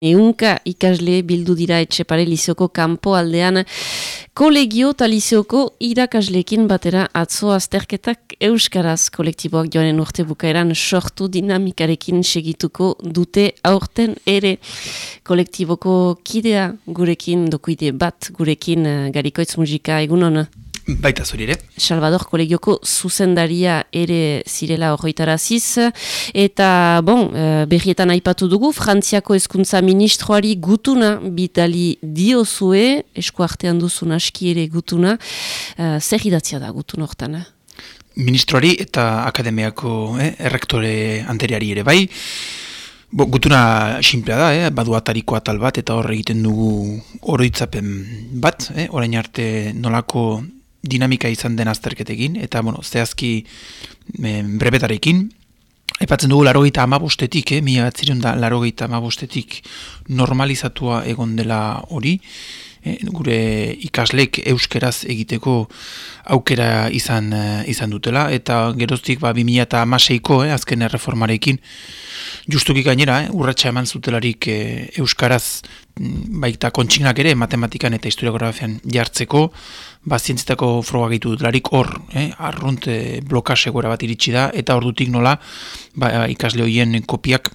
Eunka ikasle bildu dira etxepare lizioko kanpo aldean kolegio eta lizioko irakaslekin batera atzo azterketak Euskaraz kolektiboak joanen urte bukaeran sortu dinamikarekin segituko dute aurten ere kolektiboko kidea gurekin, dokuide bat gurekin eh, garikoitz muzika egunon. Baita zuri ere. Salvador kolegioko zuzendaria ere zirela horretaraziz. Eta, bon, eh, berrietan aipatu dugu, Frantziako eskuntza ministroari gutuna bitali diozue, esku artean duzun aski ere gutuna. Uh, zer idatzia da gutun hortan? Eh? Ministroari eta akademiako eh, errektore anteriari ere bai. Bo, gutuna simplea da, eh? badu atariko atal bat eta hor egiten dugu oroitzapen bat, eh? orain arte nolako dinamika izan den azterketekin, eta bueno, zehazki e, brebetarekin, Aipatzen dugu larogeita amabostetik, eh? mila bat da larogeita amabostetik normalizatua egon dela hori, eh? Gure ikaslek euskeraz egiteko aukera izan eh, izan dutela, eta geroztik ba, 2000 eta amaseiko, eh? azken erreformarekin, justuki gainera, eh? urratxa eman zutelarik eh, euskaraz mm, baita kontsignak ere matematikan eta historiografian jartzeko, ba, zientzetako froga gitu dutelarik hor, eh, arrunt eh, bat iritsi da, eta hor dutik nola ba, ikasle horien kopiak,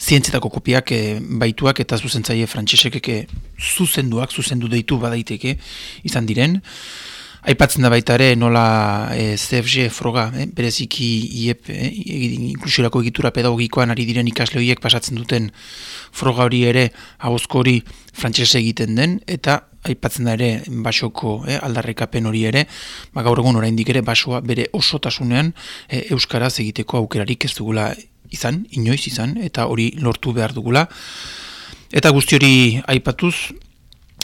zientzetako kopiak eh, baituak eta zuzentzaile frantsesekeke zuzenduak, zuzendu deitu badaiteke izan diren. Aipatzen da baita ere nola e, CFG froga, eh, bereziki IEP, eh, inklusiorako egitura pedagogikoan ari diren ikasle horiek pasatzen duten froga hori ere, hauzko hori frantsese egiten den, eta aipatzen da ere basoko eh, aldarrekapen hori ere, ba, gaur egun oraindik ere basoa bere osotasunean eh, euskaraz egiteko aukerarik ez dugula izan, inoiz izan, eta hori lortu behar dugula. Eta guzti hori aipatuz,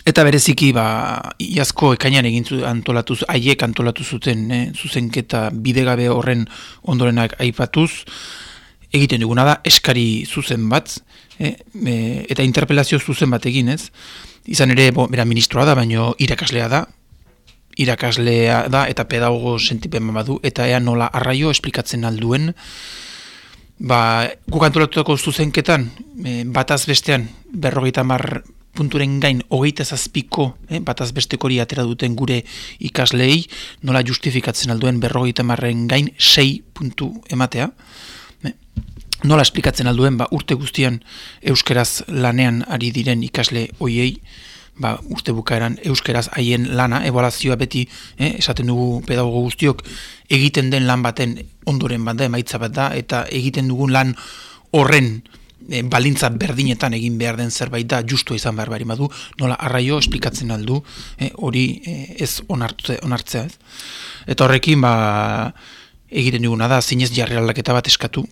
eta bereziki ba, iazko ekainan egin zu, antolatuz, haiek antolatu zuten eh, zuzenketa bidegabe horren ondorenak aipatuz, egiten duguna da eskari zuzen bat, eh, eta interpelazio zuzen bat egin ez, izan ere, bo, bera ministroa da, baino irakaslea da, irakaslea da, eta pedagogo sentipen badu, eta ea nola arraio esplikatzen alduen, ba, gukanturatutako zuzenketan, e, bataz bestean, berrogeita mar punturen gain, hogeita zazpiko, e, bataz bestekori atera duten gure ikaslei, nola justifikatzen alduen berrogeita marren gain, sei puntu ematea, nola esplikatzen alduen ba, urte guztian euskeraz lanean ari diren ikasle hoiei ba, urte bukaeran euskeraz haien lana, ebaluazioa beti eh, esaten dugu pedagogo guztiok egiten den lan baten ondoren bat da, emaitza bat da, eta egiten dugun lan horren e, balintza berdinetan egin behar den zerbait da justu izan behar bari badu, nola arraio esplikatzen aldu eh, hori eh, ez onartze, onartzea ez. Eta horrekin ba, egiten duguna da zinez jarri aldaketa bat eskatu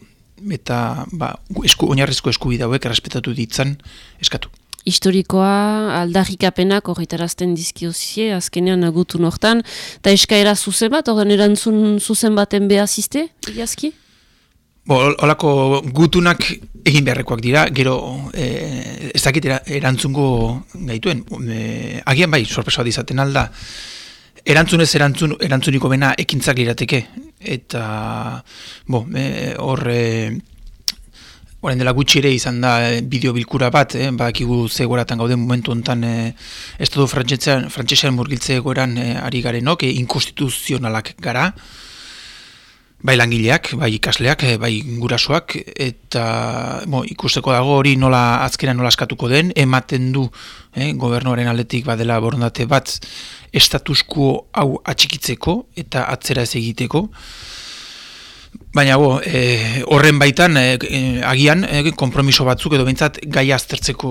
eta ba, esku, oinarrizko eskubide hauek errespetatu ditzan eskatu. Historikoa aldarrikapenak horretarazten dizkiozie, azkenean agutu nortan, eta eskaera zuzen bat, horren erantzun zuzen baten behazizte, iazki? Bo, olako gutunak egin beharrekoak dira, gero e, ez dakit erantzungo gaituen, e, agian bai, sorpresoa dizaten alda, Erantzunez erantzun, erantzuniko bena ekintzak lirateke. Eta, bo, e, hor, dela gutxi ere izan da e, bideo bilkura bat, e, ba, ekigu zegoratan gauden momentu honetan e, Estatu frantzesean murgiltze egoeran e, ari garenok, e, inkonstituzionalak gara, bai langileak, bai ikasleak, e, bai gurasoak, eta bo, ikusteko dago hori nola azkenan nola askatuko den, ematen du e, gobernuaren aldetik badela borondate bat, estatusku hau atxikitzeko eta atzera ez egiteko. Baina bo, e, horren baitan e, e, agian e, konpromiso batzuk edo behintzat gai aztertzeko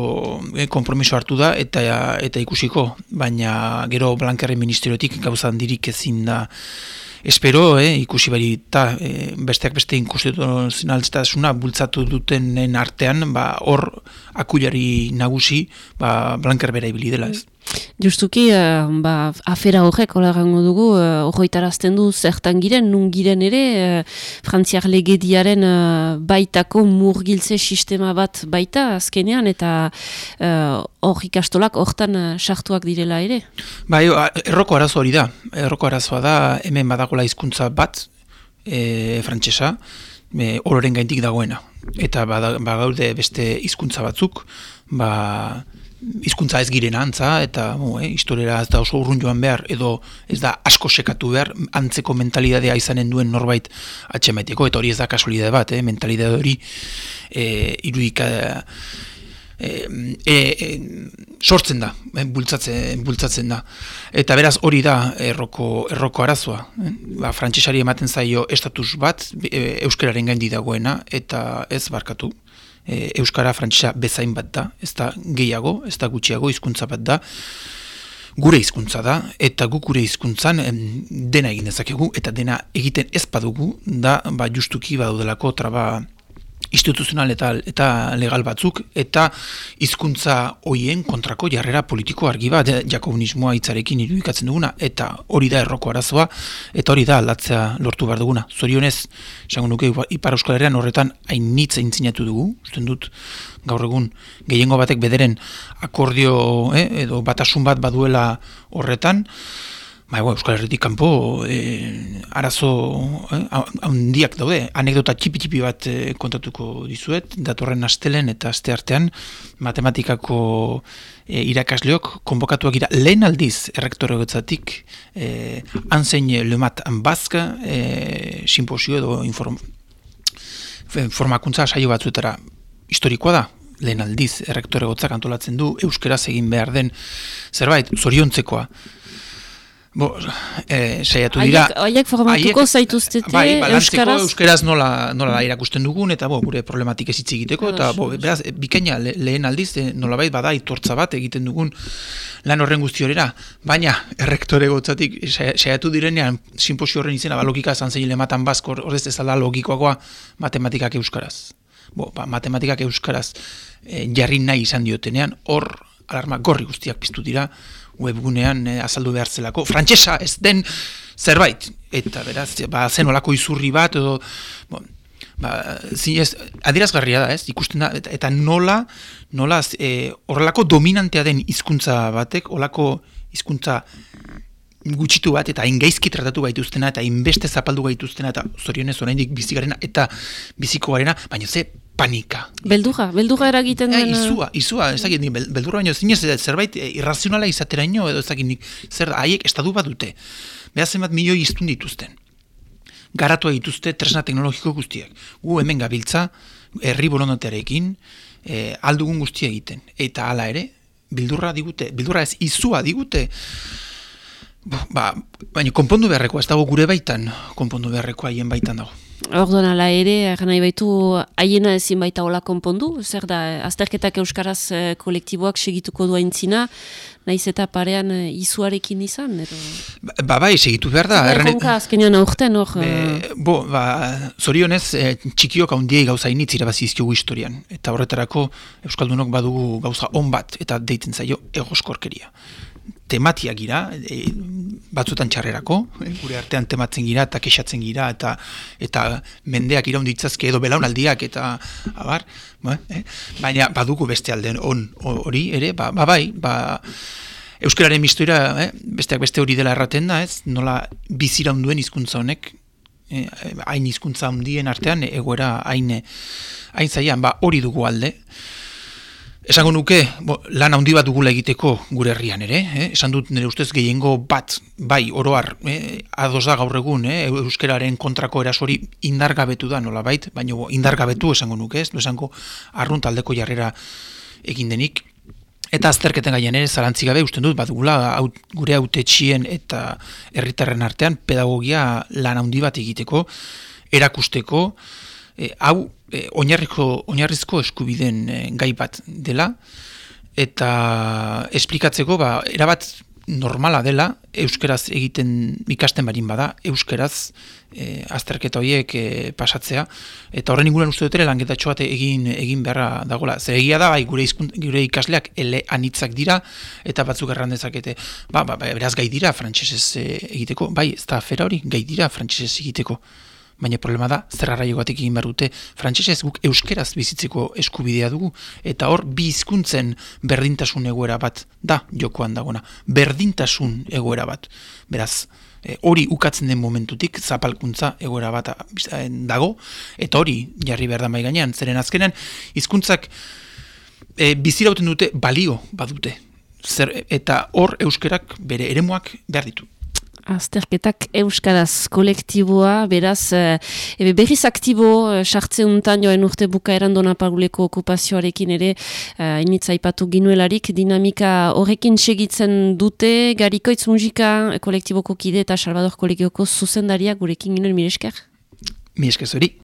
e, konpromiso hartu da eta eta ikusiko. Baina gero Blankerren ministeriotik gauzan dirik ezin da espero, eh, ikusi bari eta e, besteak beste inkonstituzionaltasuna bultzatu dutenen artean, ba, hor akuilari nagusi ba, Blanker bera ibili dela ez. Justuki, uh, ba, afera horrek, hola dugu, uh, du zertan giren, nun giren ere, uh, frantziar legediaren uh, baitako murgiltze sistema bat baita azkenean, eta hor uh, ikastolak hortan sartuak direla ere? Ba, erroko arazo hori da. Erroko arazoa da, hemen badagola hizkuntza bat, e, frantsesa, e, ororen gaintik dagoena. Eta bagaude beste hizkuntza batzuk, ba, hizkuntza ez giren antza, eta bo, eh, historiera ez da oso urrun joan behar, edo ez da asko sekatu behar, antzeko mentalidadea izanen duen norbait atxemaiteko, eta hori ez da kasualidade bat, eh, mentalidade hori eh, irudika e, e, sortzen da, e, bultzatzen, bultzatzen da. Eta beraz hori da erroko, erroko arazoa. E, ba, Frantsesari ematen zaio estatus bat e, euskararen gaindi dagoena eta ez barkatu. E, Euskara frantsesa bezain bat da, ez da gehiago, ez da gutxiago hizkuntza bat da. Gure hizkuntza da eta guk gure hizkuntzan dena egin dezakegu eta dena egiten ez badugu da ba justuki badudelako traba instituzional eta, eta legal batzuk, eta hizkuntza hoien kontrako jarrera politiko argi bat, jakobunismoa hitzarekin irudikatzen duguna, eta hori da erroko arazoa, eta hori da aldatzea lortu behar duguna. Zorionez, esango nuke, Ipar Euskal Herrian horretan hain nitza intzinatu dugu, usten dut, gaur egun, gehiengo batek bederen akordio, eh, edo batasun bat baduela horretan, Bai, Euskal Herritik kanpo e, arazo eh, handiak daude. Anekdota txipi-txipi bat e, kontatuko dizuet, datorren astelen eta aste artean matematikako e, irakasleok konbokatuak ira lehen aldiz errektore gotzatik e, anzein lemat anbazka e, simposio edo inform, formakuntza saio batzuetara historikoa da, lehen aldiz errektore gotzak antolatzen du, euskeraz egin behar den zerbait, zoriontzekoa. Bo, eh, saiatu dira... Haiek formatuko zaituztete bai, euskaraz? euskaraz nola, nola irakusten dugun, eta bo, gure problematik ez egiteko, eta bo, beraz, bikaina lehen aldiz, eh, nola bai, bada, itortza bat egiten dugun lan horren guzti horera, baina, errektore gotzatik, saiatu direnean, simposio horren izena, ba, logika esan zein lematan bazko, horrez ez ala logikoagoa, matematikak euskaraz. Bo, ba, matematikak euskaraz eh, jarri nahi izan diotenean, hor, alarma gorri guztiak piztu dira, webgunean eh, azaldu behar zelako, frantsesa ez den zerbait, eta beraz, ba, zen olako izurri bat, edo, bon, ba, zinez, adirazgarria da, ez, ikusten da, eta, nola, nola, e, horrelako dominantea den hizkuntza batek, olako hizkuntza gutxitu bat, eta ingaizki tratatu gaituztena, eta inbeste zapaldu gaituztena, eta zorionez oraindik bizigarena, eta biziko garena, baina ze panika. Beldurra, beldurra eragiten den... izua, izua, ez dakit, beldurra baino, zinez, zerbait eh, irrazionala izatera ino, edo ez dakit, zer, haiek estadu bat dute. Beha bat milioi iztun dituzten. Garatua dituzte tresna teknologiko guztiak. Gu hemen gabiltza, herri borondatearekin, e, aldugun guztia egiten. Eta hala ere, bildurra digute, bildurra ez izua digute, ba, baina konpondu beharrekoa, ez dago gure baitan, konpondu beharrekoa haien baitan dago. Orduan ala ere, nahi baitu haiena ezin baita hola konpondu, zer da, azterketak euskaraz eh, kolektiboak segituko dua intzina, nahiz eta parean eh, izuarekin izan, edo? Ba, ba bai, segitu behar da. Erren... Konka azkenean aurten, hor? Eh, bo, ba, zorionez, e, txikiok haundiei gauza initz irabazizkiogu historian, eta horretarako Euskaldunok badugu gauza on bat, eta deitzen zaio egoskorkeria tematiak gira, e, batzutan txarrerako, e, gure artean tematzen gira eta kexatzen gira eta eta mendeak iraunditzazke edo belaunaldiak eta abar, ba, eh? baina badugu beste alden on hori ere, ba, ba bai, ba, Euskararen mistoira, eh? besteak beste hori dela erraten da, ez? Nola bizira onduen hizkuntza honek, eh, hain hizkuntza handien artean, egoera hain, hain zaian, ba hori dugu alde. Esango nuke, bo, lan handi bat dugula egiteko gure herrian ere, eh? esan dut nire ustez gehiengo bat, bai, oroar, eh? ados da gaur egun, eh? euskeraren kontrako erasori indargabetu da nola bait, baina indargabetu esango nuke, ez, esango arrunt aldeko jarrera egin denik. Eta azterketen gaien ere, zarantzi gabe, usten dut, bat gula, gure autetxien eta herritarren artean pedagogia lan handi bat egiteko, erakusteko, e, hau e, oinarrizko, oinarrizko eskubiden e, gai bat dela, eta esplikatzeko, ba, erabat normala dela, euskeraz egiten ikasten barin bada, euskeraz e, azterketa horiek e, pasatzea, eta horren inguruan uste dutela langetatxo bat egin egin beharra dagoela. Zer egia da, bai, gure, izkunt, gure ikasleak ele anitzak dira, eta batzuk erran dezakete, ba, ba, ba, beraz gai dira frantsesez e, egiteko, bai, ez da afera hori, gai dira frantsesez egiteko baina problema da, zer arraio batek egin behar dute, frantsesez guk euskeraz bizitzeko eskubidea dugu, eta hor bi hizkuntzen berdintasun egoera bat da jokoan dagona, berdintasun egoera bat. Beraz, E, hori ukatzen den momentutik zapalkuntza egoera bat dago, eta hori jarri behar da mai gainean, zeren azkenean hizkuntzak e, bizirauten dute balio badute. Zer, eta hor euskerak bere eremuak behar ditu. Azterketak Euskaraz kolektiboa, beraz, e, berriz aktibo, e, sartze untan joen urte buka erandona paguleko okupazioarekin ere, e, initza ipatu ginuelarik, dinamika horrekin segitzen dute, garikoitz muzika kolektiboko kide eta Salvador kolegioko zuzendaria gurekin ginen, miresker? Miresker zuri.